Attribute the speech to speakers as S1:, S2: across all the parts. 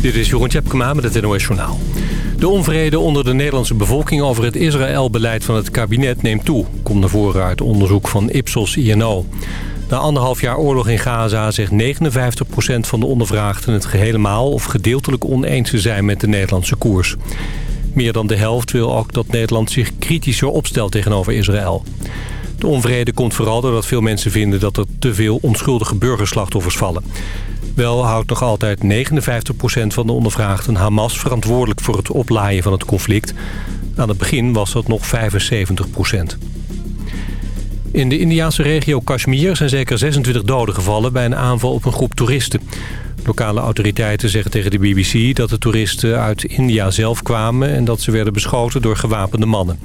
S1: Dit is Jeroen Tjepkema met het NOS Journaal. De onvrede onder de Nederlandse bevolking over het Israël-beleid van het kabinet neemt toe. Komt naar voren uit onderzoek van Ipsos INO. Na anderhalf jaar oorlog in Gaza zegt 59% van de ondervraagden het gehelemaal of gedeeltelijk oneens te zijn met de Nederlandse koers. Meer dan de helft wil ook dat Nederland zich kritischer opstelt tegenover Israël. De onvrede komt vooral doordat veel mensen vinden dat er te veel onschuldige burgerslachtoffers vallen. Wel houdt nog altijd 59% van de ondervraagden Hamas verantwoordelijk voor het oplaaien van het conflict. Aan het begin was dat nog 75%. In de Indiaanse regio Kashmir zijn zeker 26 doden gevallen bij een aanval op een groep toeristen. Lokale autoriteiten zeggen tegen de BBC dat de toeristen uit India zelf kwamen... en dat ze werden beschoten door gewapende mannen.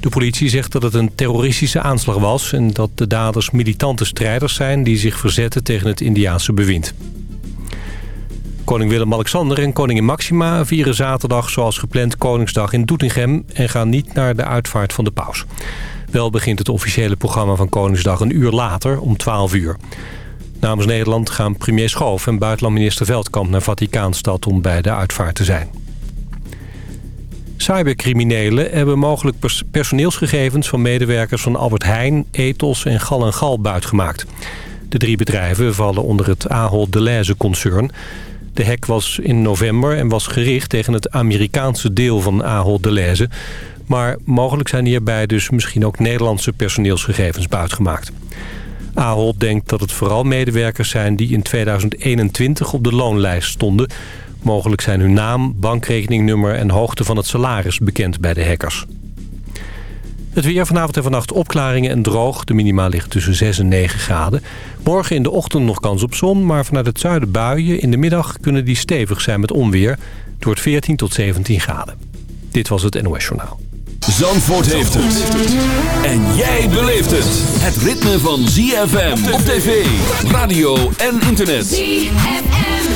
S1: De politie zegt dat het een terroristische aanslag was... en dat de daders militante strijders zijn die zich verzetten tegen het Indiaanse bewind. Koning Willem-Alexander en koningin Maxima vieren zaterdag zoals gepland Koningsdag in Doetinchem... en gaan niet naar de uitvaart van de paus. Wel begint het officiële programma van Koningsdag een uur later, om 12 uur. Namens Nederland gaan premier Schoof en buitenlandminister Veldkamp naar Vaticaanstad om bij de uitvaart te zijn. Cybercriminelen hebben mogelijk personeelsgegevens van medewerkers van Albert Heijn, Ethos en Gal en Gal buitgemaakt. De drie bedrijven vallen onder het Ahold Delhaize-concern. De hack was in november en was gericht tegen het Amerikaanse deel van Ahold Delhaize. Maar mogelijk zijn hierbij dus misschien ook Nederlandse personeelsgegevens buitgemaakt. Ahold denkt dat het vooral medewerkers zijn die in 2021 op de loonlijst stonden. Mogelijk zijn hun naam, bankrekeningnummer en hoogte van het salaris bekend bij de hackers. Het weer vanavond en vannacht opklaringen en droog. De minima ligt tussen 6 en 9 graden. Morgen in de ochtend nog kans op zon, maar vanuit het zuiden buien. In de middag kunnen die stevig zijn met onweer. door 14 tot 17 graden. Dit was het NOS Journaal.
S2: Zandvoort heeft het. En jij beleeft het. Het ritme van ZFM op tv, radio en internet. ZFM.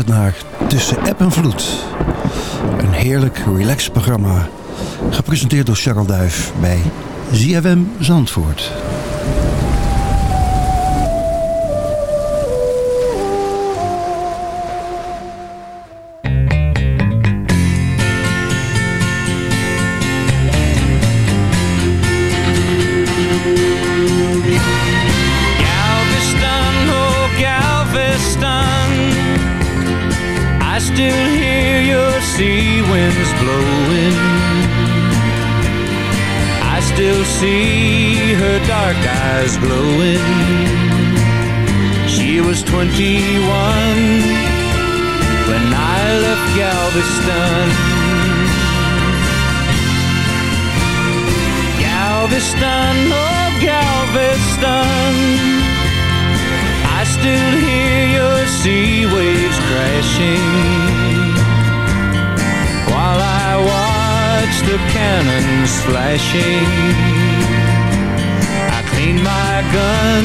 S3: Naar Tussen App en Vloed. Een heerlijk relaxed programma. Gepresenteerd door Charles Duif bij ZFM Zandvoort. things flashing. I clean my gun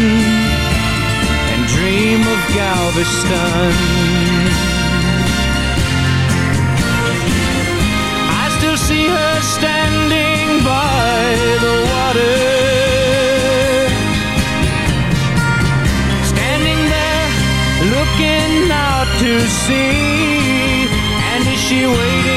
S3: And dream of Galveston. I still see her standing by the water. Standing there looking out to sea. And is she waiting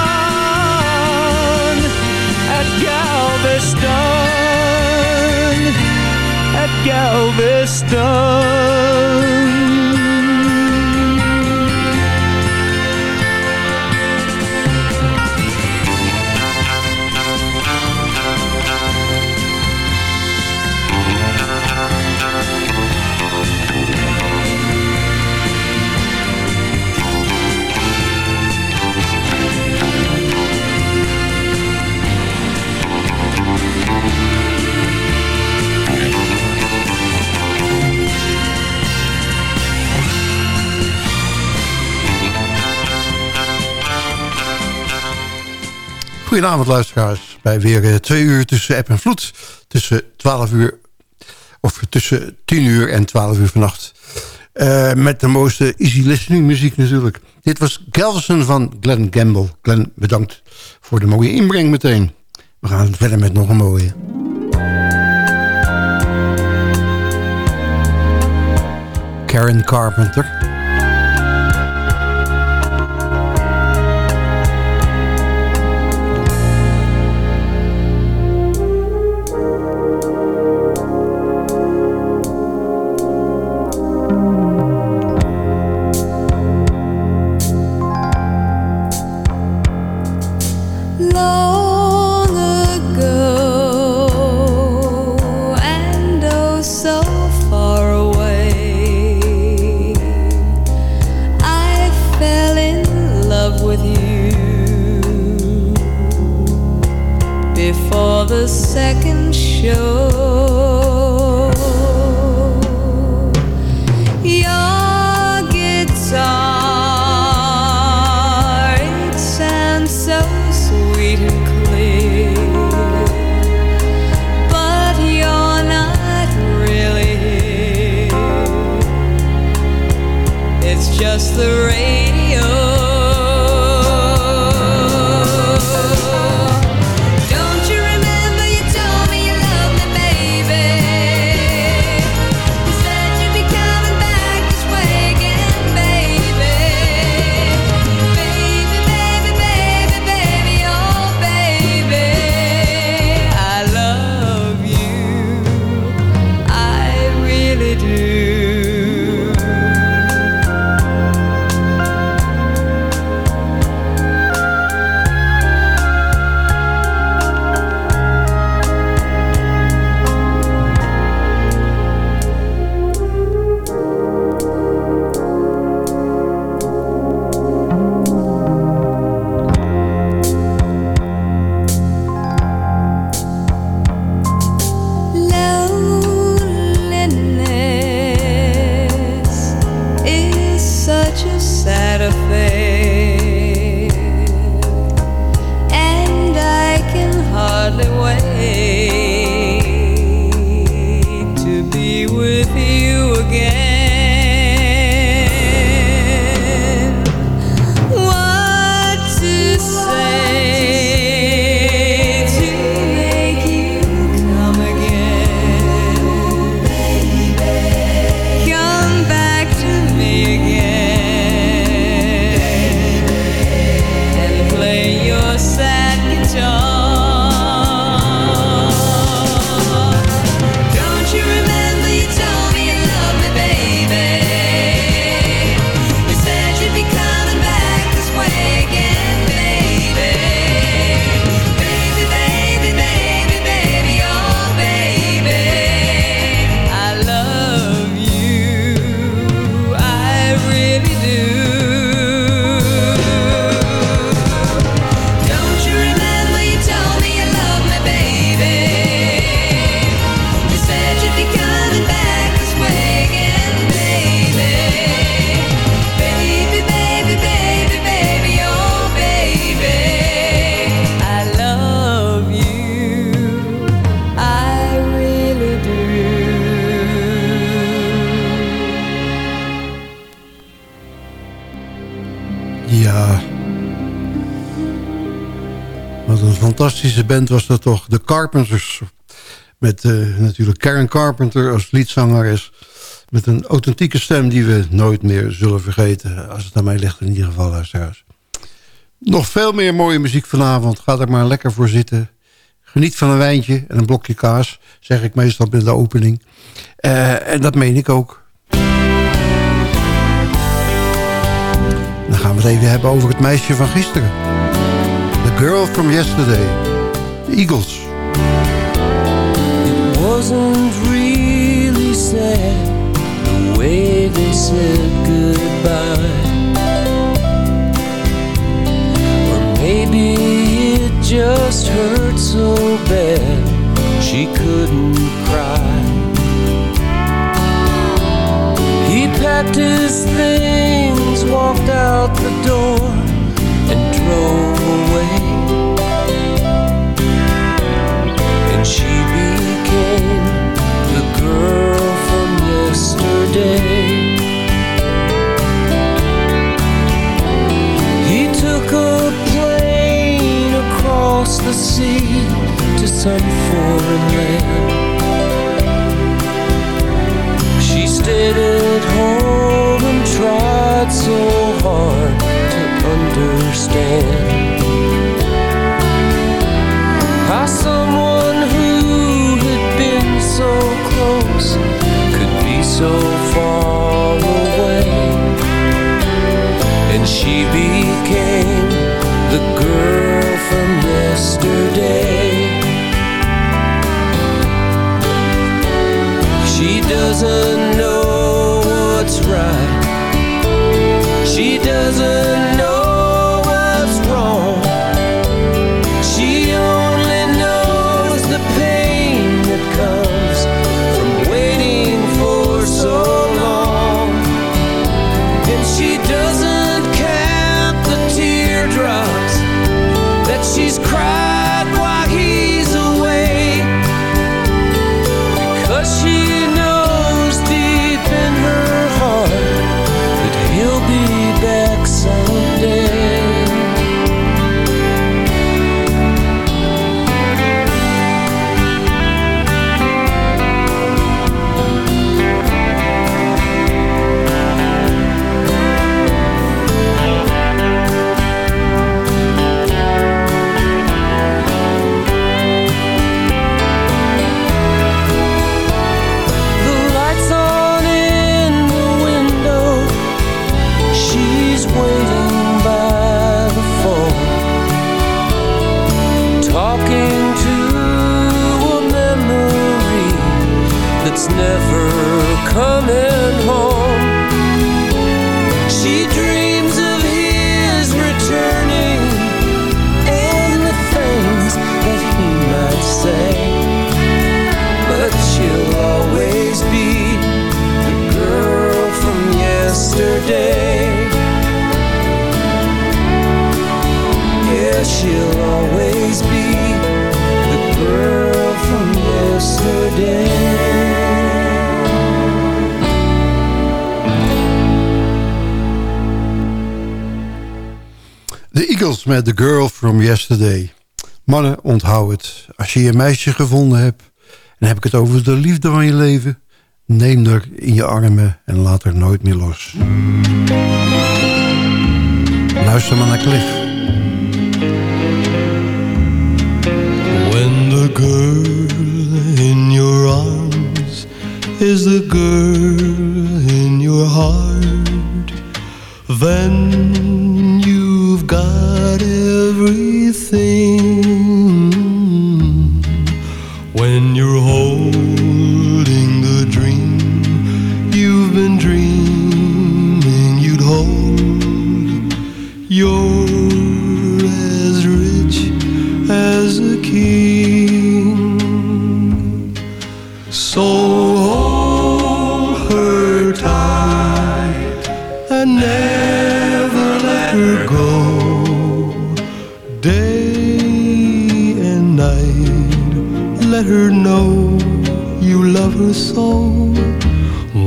S4: Galveston, at Galveston.
S5: Goedenavond luisteraars. Bij weer uh, twee uur tussen app en vloed. Tussen 12 uur, of tussen 10 uur en 12 uur vannacht. Uh, met de mooiste easy listening muziek natuurlijk. Dit was Galveston van Glenn Gamble. Glenn, bedankt voor de mooie inbreng meteen. We gaan verder met nog een mooie. Karen Carpenter. second show. Fantastische band was dat toch. De Carpenters. Met uh, natuurlijk Karen Carpenter als liedzangeres. Met een authentieke stem die we nooit meer zullen vergeten. Als het aan mij ligt in ieder geval, luisteraars. Nog veel meer mooie muziek vanavond. Ga er maar lekker voor zitten. Geniet van een wijntje en een blokje kaas. Zeg ik meestal bij de opening. Uh, en dat meen ik ook. Dan gaan we het even hebben over het meisje van gisteren. Girl from Yesterday. The Eagles.
S3: It wasn't really sad the way they said goodbye. Or maybe it just hurt so bad she couldn't cry. He packed his things, walked out the door and drove away. yesterday. He took a plane across the sea to some foreign land. She stayed at home and tried so hard to understand how someone who had been so close could be so And she became the girl from yesterday. She doesn't know Yeah, she'll always be the girl from yesterday.
S6: De Eagles met The Girl from Yesterday. Mannen, onthoud het. Als je je meisje gevonden hebt... en heb ik het over de liefde van je leven... neem haar in je armen en laat haar nooit meer los. Luister maar naar Cliff.
S7: Girl in your arms is the girl in your heart, then you've got everything. When you're holding the dream you've been dreaming you'd hold, you're as rich as never let her go. Day and night, let her know you love her so.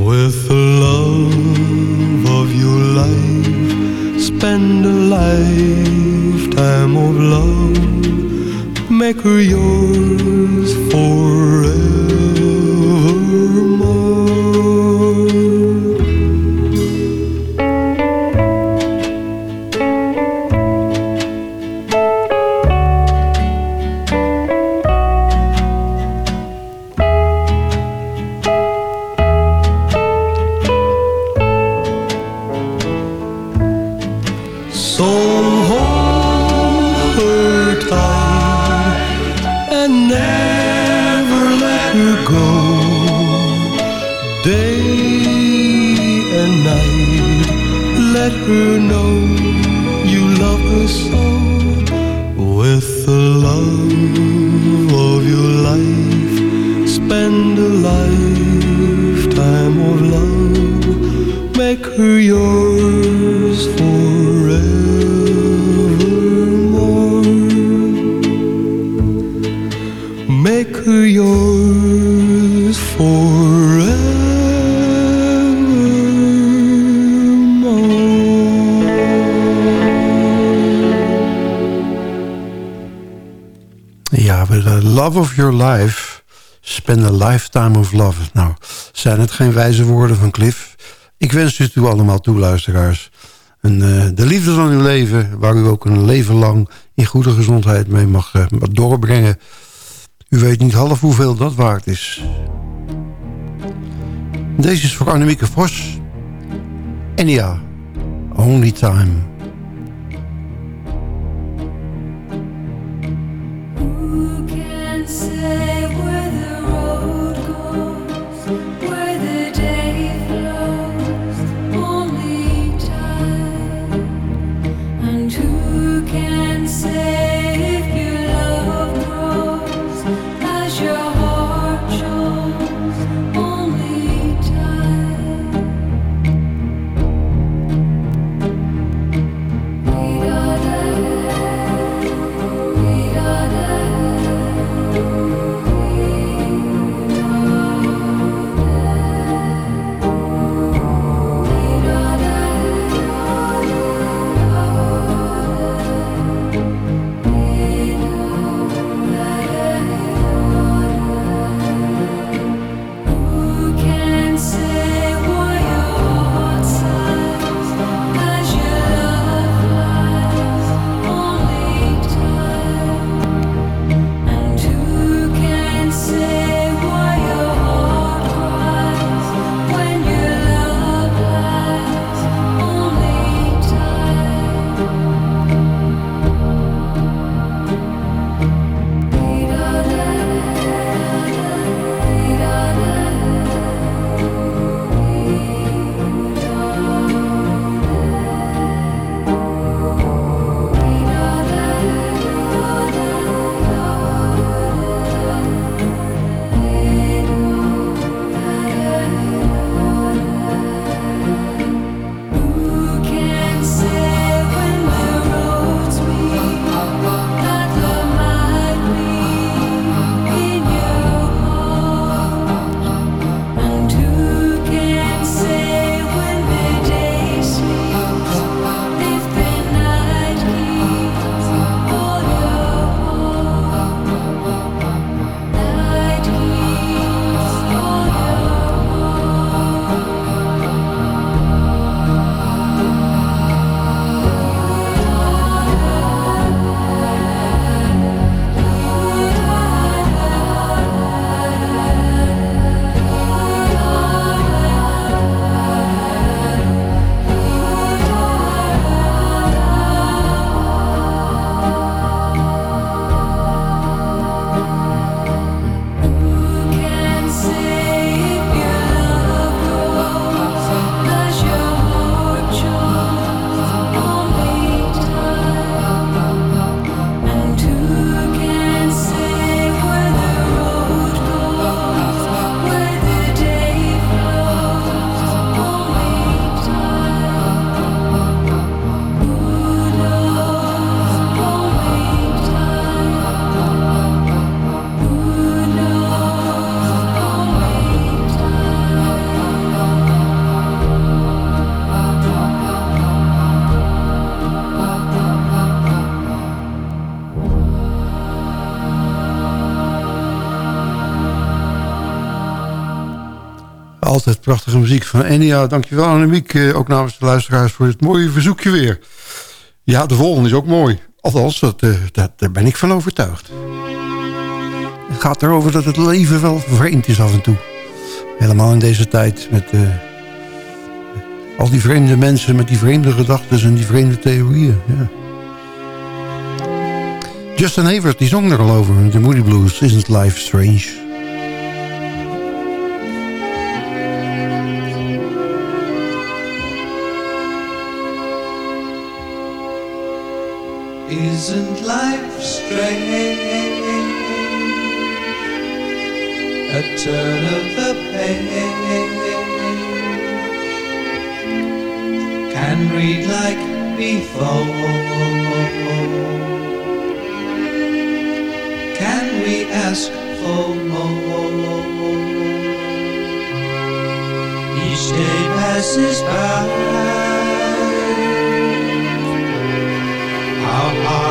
S7: With the love of your life, spend a lifetime of love. Make her yours forevermore. Let her know you love her so. With the love of your life, spend a lifetime of love. Make her yours
S5: of your life. Spend a lifetime of love. Nou, zijn het geen wijze woorden van Cliff? Ik wens u toe allemaal toe, luisteraars. En, uh, de liefde van uw leven, waar u ook een leven lang in goede gezondheid mee mag uh, doorbrengen. U weet niet half hoeveel dat waard is. Deze is voor Annemieke Vos. En ja, Only Time. Altijd prachtige muziek van Enya. Dankjewel Annemiek, eh, ook namens de luisteraars voor dit mooie verzoekje weer. Ja, de volgende is ook mooi. Althans, dat, uh, dat, daar ben ik van overtuigd. Het gaat erover dat het leven wel vreemd is af en toe. Helemaal in deze tijd met uh, al die vreemde mensen... met die vreemde gedachten en die vreemde theorieën. Ja. Justin Hayward, die zong er al over. De Moody Blues, Isn't Life Strange?
S8: Isn't life strange? A turn of the page Can read like before Can we ask for more? Each day passes by how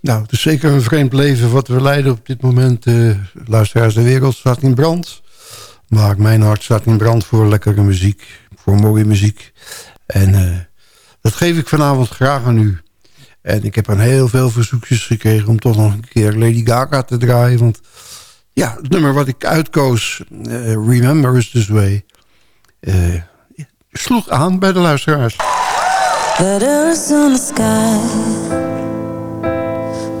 S6: Nou, het is zeker een vreemd leven wat we leiden op dit moment. eh luisteraars, de wereld staat in brand. Maar mijn hart staat in brand voor lekkere muziek. Voor mooie muziek. En eh, dat geef ik vanavond graag aan u. En ik heb aan heel veel verzoekjes gekregen... om toch nog een keer Lady Gaga te draaien. Want ja, het nummer wat ik uitkoos... eh, Remember is This Way... sloeg aan bij de luisteraars.
S9: Letters on the sky,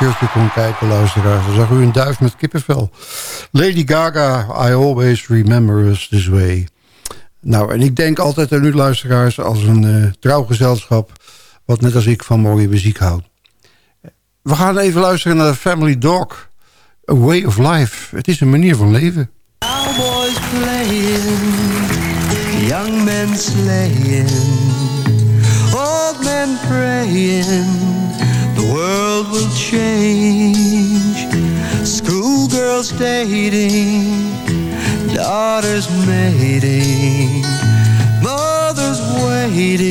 S6: shirtje kon kijken, luisteraars... dan zag u een duif met kippenvel. Lady Gaga, I always remember us this way. Nou, en ik denk altijd aan u, luisteraars... als een eh, trouwgezelschap... wat net als ik van mooie muziek houdt. We gaan even luisteren naar Family Dog. A way of life. Het is een manier van leven.
S7: Cowboys playing, young men slaying, old men praying, world will change. Schoolgirls dating, daughters mating, mothers waiting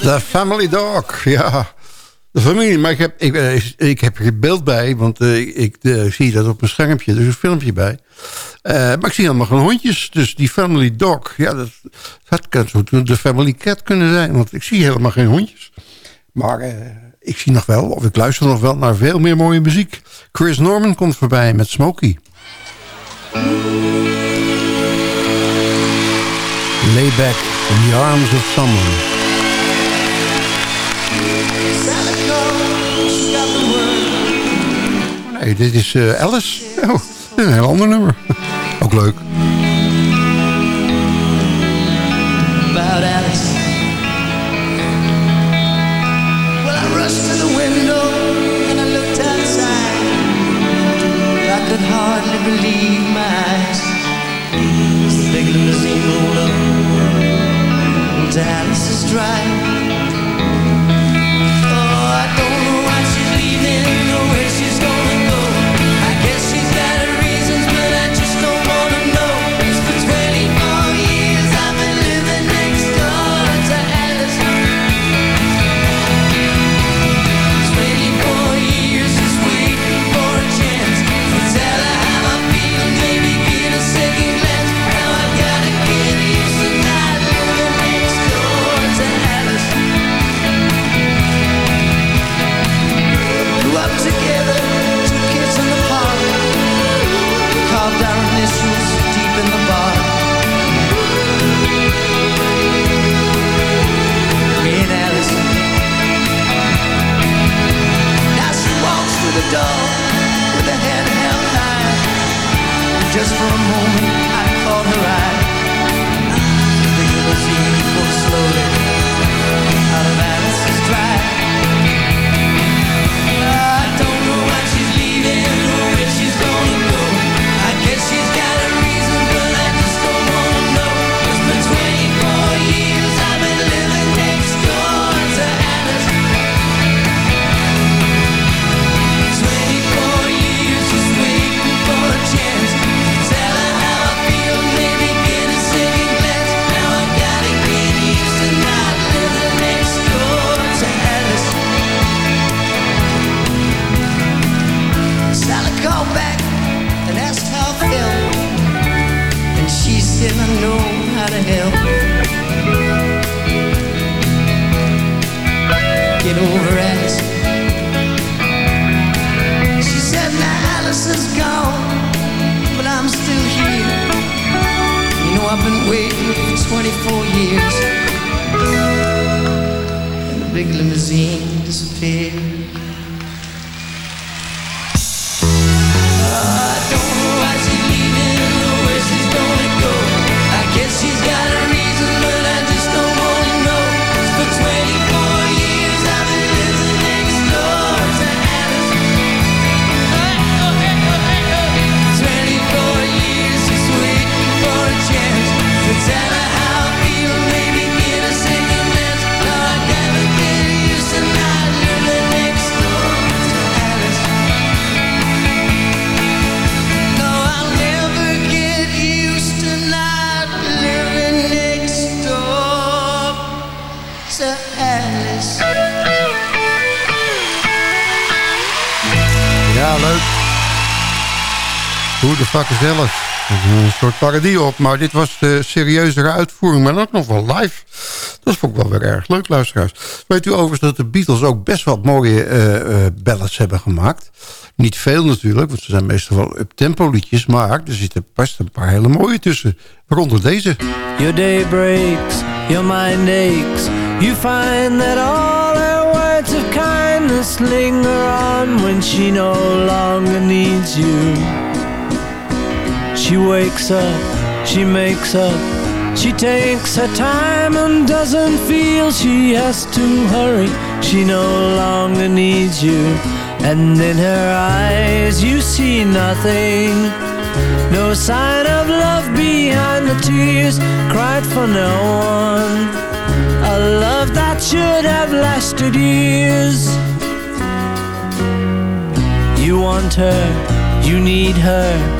S7: The
S10: Family Dog,
S6: ja. De familie, maar ik heb, ik, eh, ik heb er beeld bij, want eh, ik eh, zie dat op mijn schermpje. Er is een filmpje bij. Maar ik zie helemaal geen hondjes. Dus die Family Dog, ja, dat, dat kan zo de Family Cat kunnen zijn. Want ik zie helemaal geen hondjes. Maar ik zie nog wel, of ik luister nog wel naar veel meer mooie muziek. Chris Norman komt voorbij met Smokey. Lay back in the arms of someone. Nee, dit is uh, Alice. Oh, een heel ander nummer. Ook leuk.
S11: About Alice. Well, I rushed to the window and I looked outside. I could hardly believe my eyes. The big limousine rolled up. Dallas is driving. Just for a
S6: moment, Alice? Een soort parodie op, maar dit was de serieuzere uitvoering, maar ook nog wel live. Dat vond ik wel weer erg leuk, luisteraars. Weet u overigens dat de Beatles ook best wat mooie eh, eh, ballads hebben gemaakt? Niet veel natuurlijk, want ze zijn meestal wel up-tempo liedjes, maar er zitten best een paar hele mooie tussen. Waaronder deze.
S3: Your day breaks, your mind aches. You find that all her words of kindness linger on when she no longer needs you. She wakes up, she makes up, she takes her time and doesn't feel she has to hurry. She no longer needs you. And in her eyes you see nothing. No sign of love behind the tears cried for no one. A love that should have lasted years. You want her, you need her,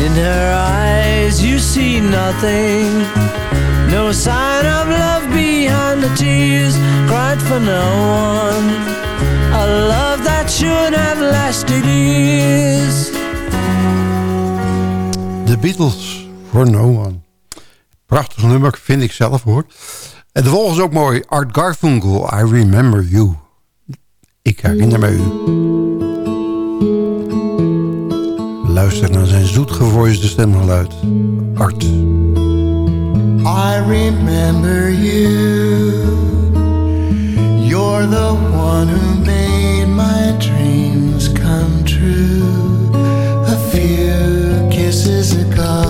S3: In her eyes, you see nothing. No sign of love behind the tears, cried for no one. A love that should have lasted years.
S6: The Beatles, For No One. Prachtig nummer, vind ik zelf hoor. En de volgende is ook mooi. Art Garfunkel, I Remember You. Ik herinner me u. Luister naar zijn zoetgevoisde stemgeluid. Art.
S11: I remember you. You're the one who made my dreams come true. A few kisses ago.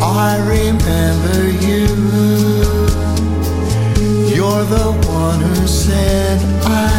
S11: I remember you. You're the one who said, I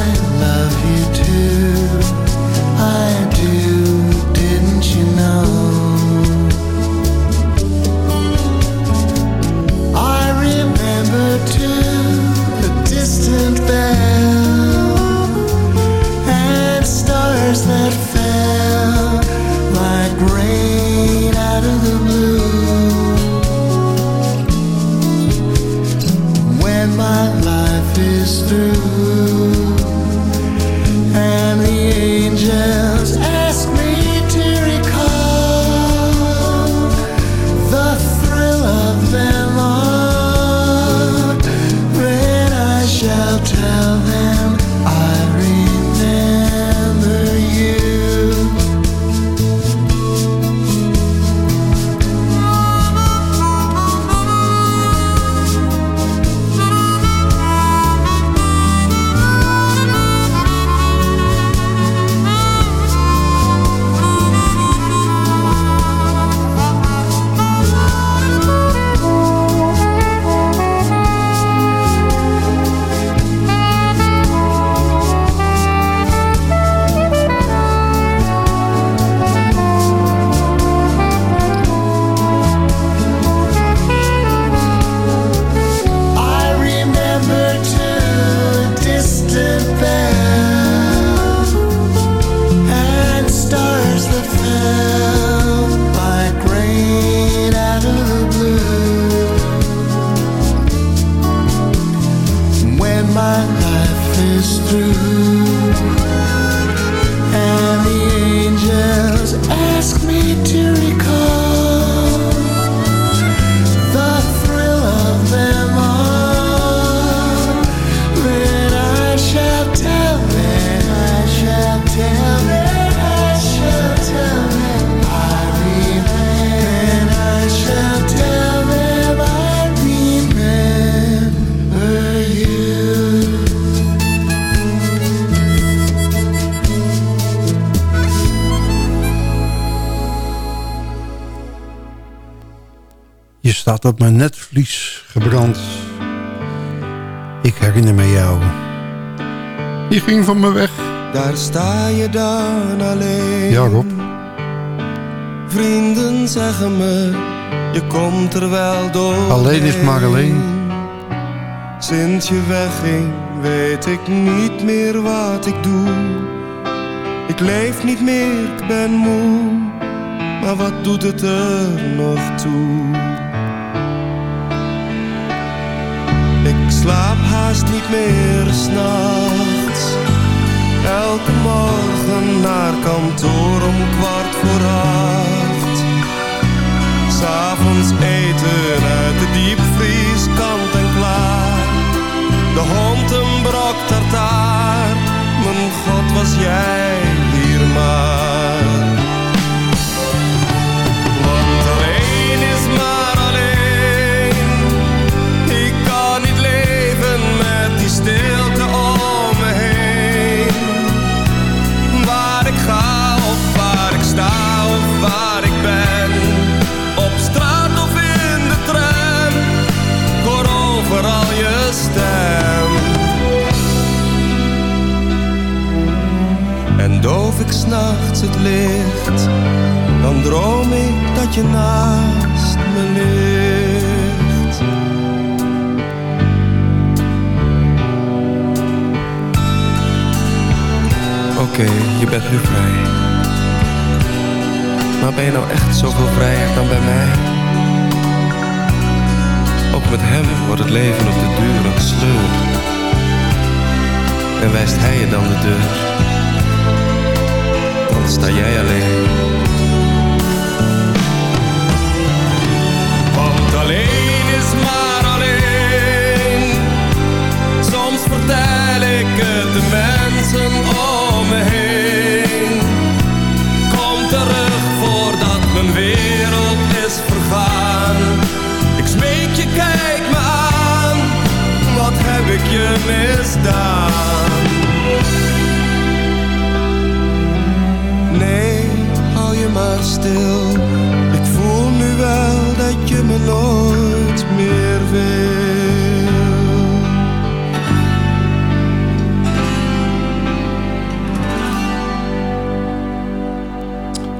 S6: Staat op mijn netvlies gebrand. Ik herinner me jou. Je ging van me weg.
S12: Daar sta je dan alleen.
S6: Ja, Rob.
S12: Vrienden zeggen me, je komt er wel door.
S6: Alleen is maar alleen.
S12: Sinds je wegging, weet ik niet meer wat ik doe. Ik leef niet meer, ik ben moe. Maar wat doet het er nog toe? Niet meer s'nachts. Elke morgen naar kantoor om kwart voor acht. S'avonds eten uit de diepvries je bent nu vrij. Maar ben je nou echt zoveel vrijer dan bij mij? Ook met hem wordt het leven op de duur een sleur. En wijst hij je dan de deur? Dan sta jij alleen. Want alleen is maar alleen. Soms vertel ik het de mensen om me heen.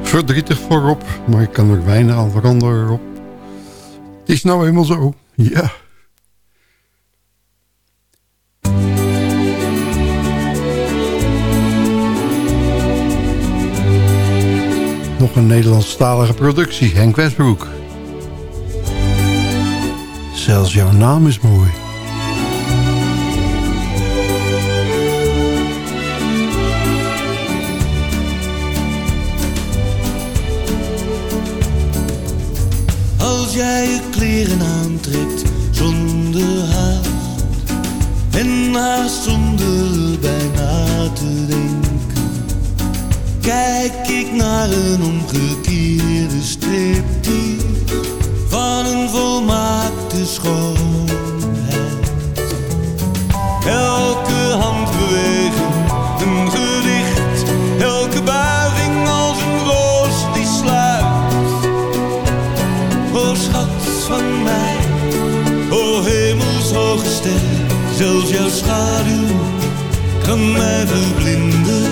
S6: Verdrietig voorop, maar ik kan er weinig aan veranderen. Het is nou eenmaal zo, ja. Nog een Nederlandstalige productie, Henk Westbroek. Zelfs jouw naam is mooi.
S13: Als jij je kleren aantrekt zonder haast En haast zonder bijna te denken Kijk ik naar een omgekeerde striptease Van een volmaakte schoonheid Elke handbeweging een gedicht Elke buiging als een roos die sluit O schat van mij, o hemelshoge ster, zelfs jouw schaduw kan mij verblinden.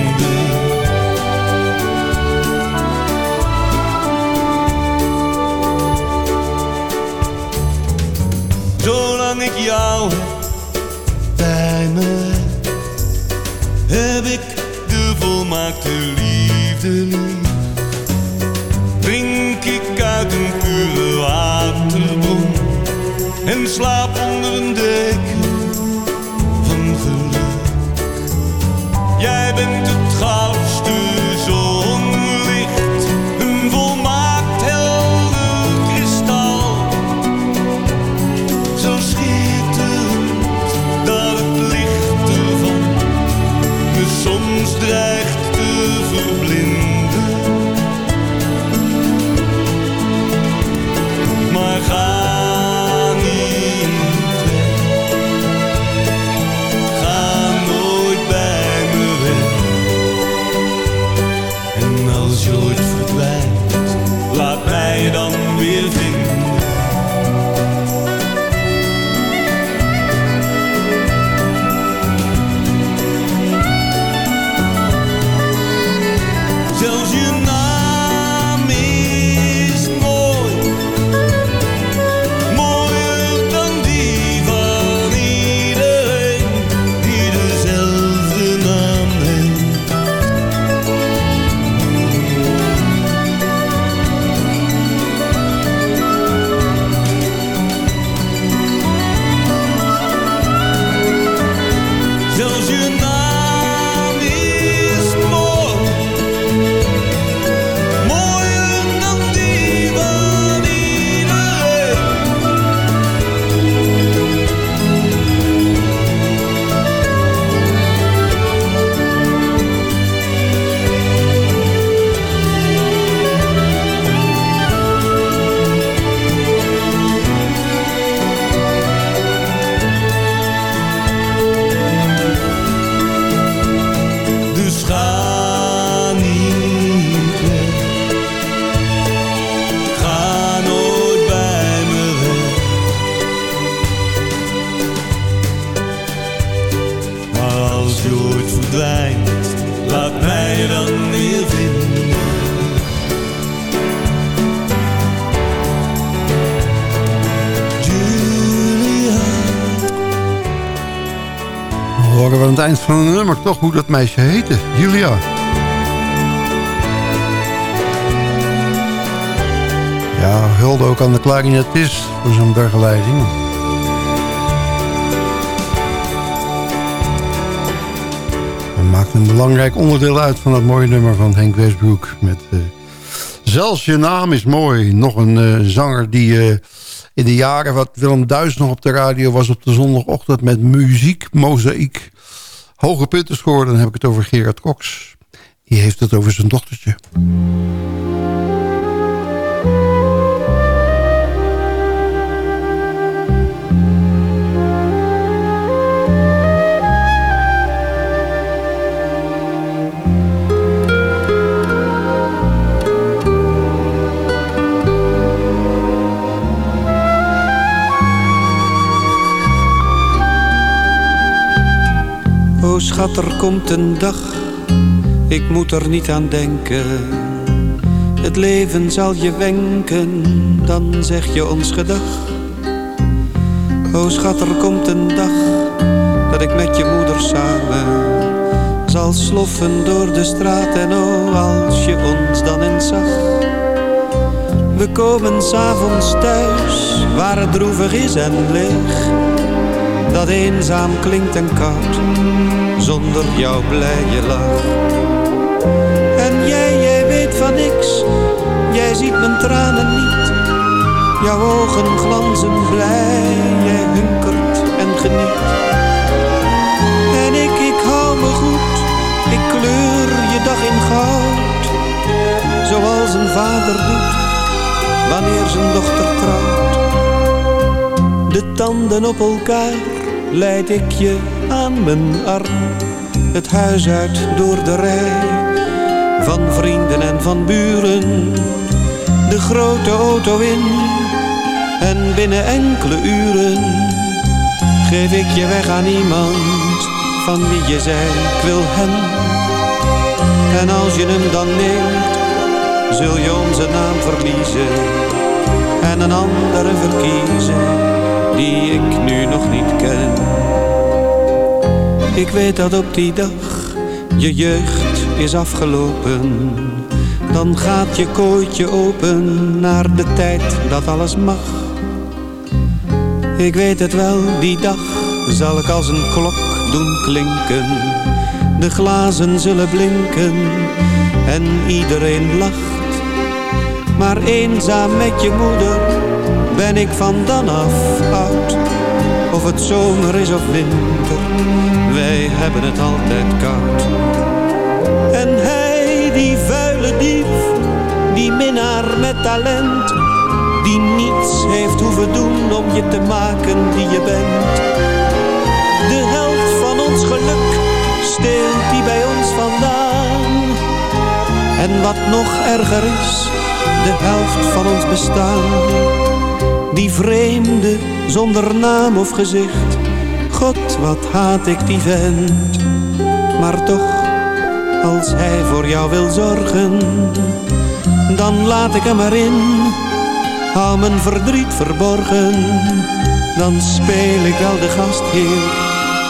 S13: Drink ik uit een pure waterbron en slaap onder een deken
S6: eind van het nummer toch hoe dat meisje heette. Julia. Ja, hulde ook aan de klarinetist voor zijn begeleiding. Hij maakt een belangrijk onderdeel uit van het mooie nummer van Henk Westbroek. Met uh, Zelfs je naam is mooi. Nog een uh, zanger die uh, in de jaren wat Willem Duis nog op de radio was op de zondagochtend met muziek, mozaïek. Hoge punten scoorde, dan heb ik het over Gerard Cox. Die heeft het over zijn dochtertje.
S14: Schat, er komt een dag, ik moet er niet aan denken. Het leven zal je wenken, dan zeg je ons gedag. O schat, er komt een dag, dat ik met je moeder samen zal sloffen door de straat. En o, als je ons dan eens zag. We komen s'avonds thuis, waar het droevig is en leeg. Dat eenzaam klinkt en koud zonder jouw blije lach. En jij, jij weet van niks, jij ziet mijn tranen niet. Jouw ogen glanzen blij, jij hunkert en geniet. En ik, ik hou me goed, ik kleur je dag in goud. Zoals een vader doet, wanneer zijn dochter trouwt. De tanden op elkaar leid ik je aan mijn arm het huis uit door de rij van vrienden en van buren. De grote auto in en binnen enkele uren geef ik je weg aan iemand van wie je zei ik wil hem. En als je hem dan neemt, zul je onze naam verliezen en een andere verkiezen die ik nu nog niet ken. Ik weet dat op die dag je jeugd is afgelopen. Dan gaat je kooitje open naar de tijd dat alles mag. Ik weet het wel, die dag zal ik als een klok doen klinken. De glazen zullen blinken en iedereen lacht. Maar eenzaam met je moeder ben ik van dan af oud. Of het zomer is of winter, wij hebben het altijd koud. En hij, die vuile dief, die minnaar met talent, die niets heeft hoeven doen om je te maken die je bent. De helft van ons geluk steelt die bij ons vandaan. En wat nog erger is, de helft van ons bestaan. Die vreemde zonder naam of gezicht. God, wat haat ik die vent. Maar toch, als hij voor jou wil zorgen, dan laat ik hem erin. Hou mijn verdriet verborgen, dan speel ik wel de gastheer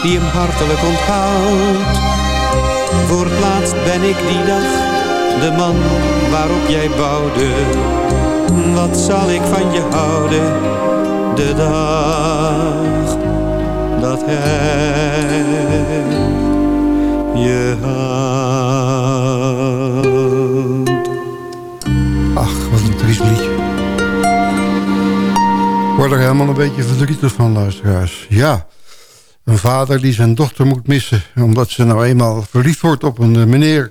S14: die hem hartelijk onthoudt. Voor het laatst ben ik die dag de man waarop jij bouwde. Wat zal ik van je houden? de dag dat hij je houdt.
S6: Ach, wat een triest liedje. Word er helemaal een beetje verdrietig van, luisteraars. Ja, een vader die zijn dochter moet missen... omdat ze nou eenmaal verliefd wordt op een meneer...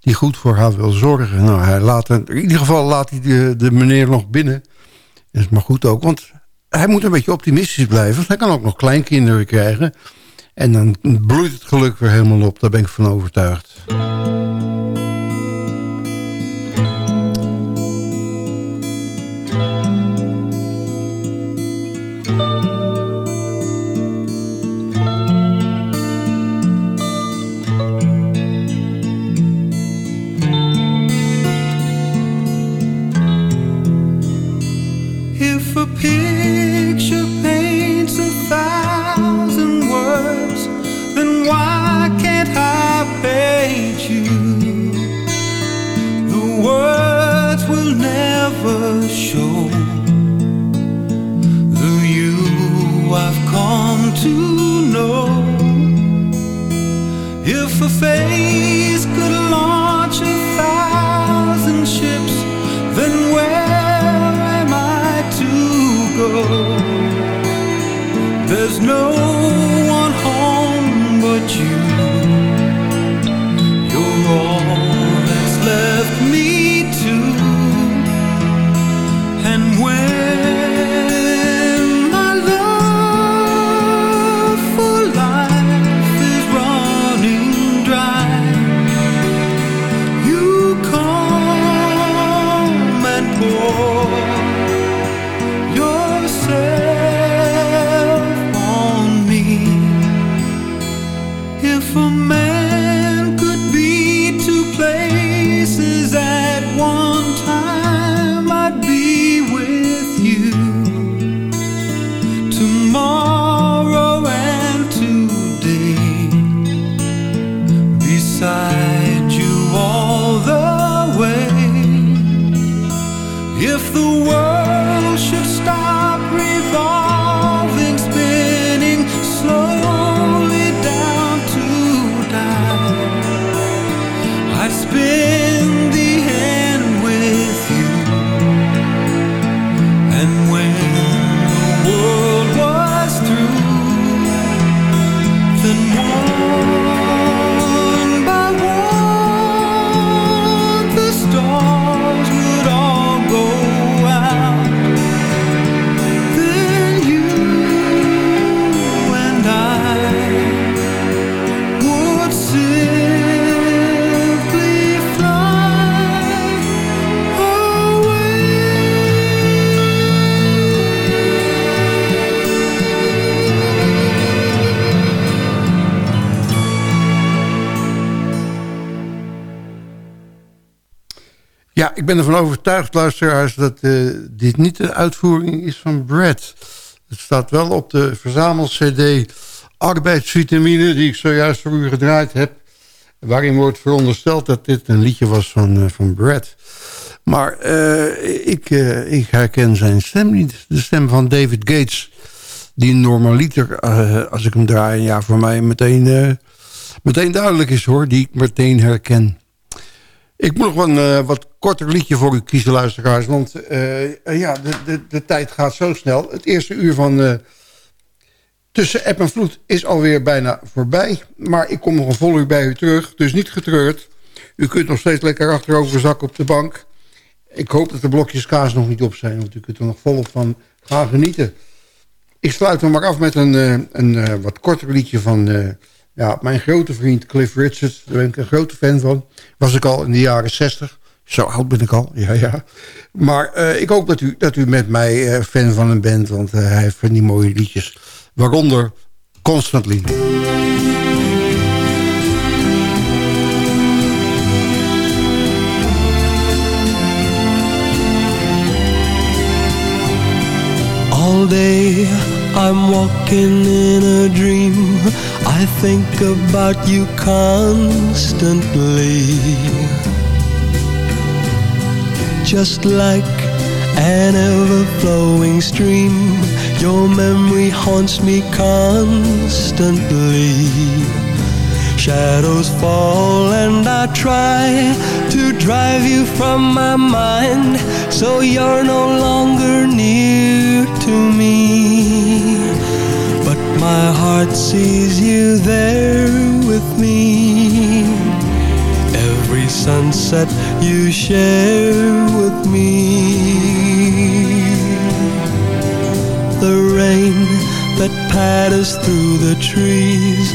S6: die goed voor haar wil zorgen. Nou, hij laat, in ieder geval laat hij de, de meneer nog binnen... Is maar goed ook, want hij moet een beetje optimistisch blijven. Hij kan ook nog kleinkinderen krijgen. En dan bloeit het geluk weer helemaal op. Daar ben ik van overtuigd.
S3: To know if a face could launch a thousand ships, then where am I to go? There's no
S6: Ja, ik ben ervan overtuigd, luisteraars, dat eh, dit niet de uitvoering is van Brad. Het staat wel op de verzamel-cd Arbeidsvitamine... die ik zojuist voor u gedraaid heb... waarin wordt verondersteld dat dit een liedje was van, eh, van Brad. Maar eh, ik, ik herken zijn stem niet. De stem van David Gates, die normaliter, als ik hem draai... ja, voor mij meteen, meteen duidelijk is, hoor, die ik meteen herken. Ik moet nog een eh, wat korter liedje voor u kiezen, luisteraars. Want eh, eh, ja, de, de, de tijd gaat zo snel. Het eerste uur van Tussen App en Vloed is alweer bijna voorbij. Maar ik kom nog een vol uur bij u terug. Dus niet getreurd. U kunt nog steeds lekker achterover zakken op de bank. Ik hoop dat de blokjes kaas nog niet op zijn. Want u kunt er nog volop van gaan genieten. Ik sluit hem maar af met een, een wat korter liedje van... ja, mijn grote vriend Cliff Richard. Daar ben ik een grote fan van. Was ik al in de jaren 60. Zo oud ben ik al, ja, ja. Maar eh, ik hoop dat u, dat u met mij eh, fan van hem bent. Want eh, hij heeft van die mooie liedjes. Waaronder Constantly.
S7: I'm walking in a dream. I think about you constantly. Just like an ever flowing stream, your memory haunts me constantly. Shadows fall and I try to drive you from my mind so you're no longer near to me. But my heart sees you there with me. Every sunset you share with me. The rain that patters through the trees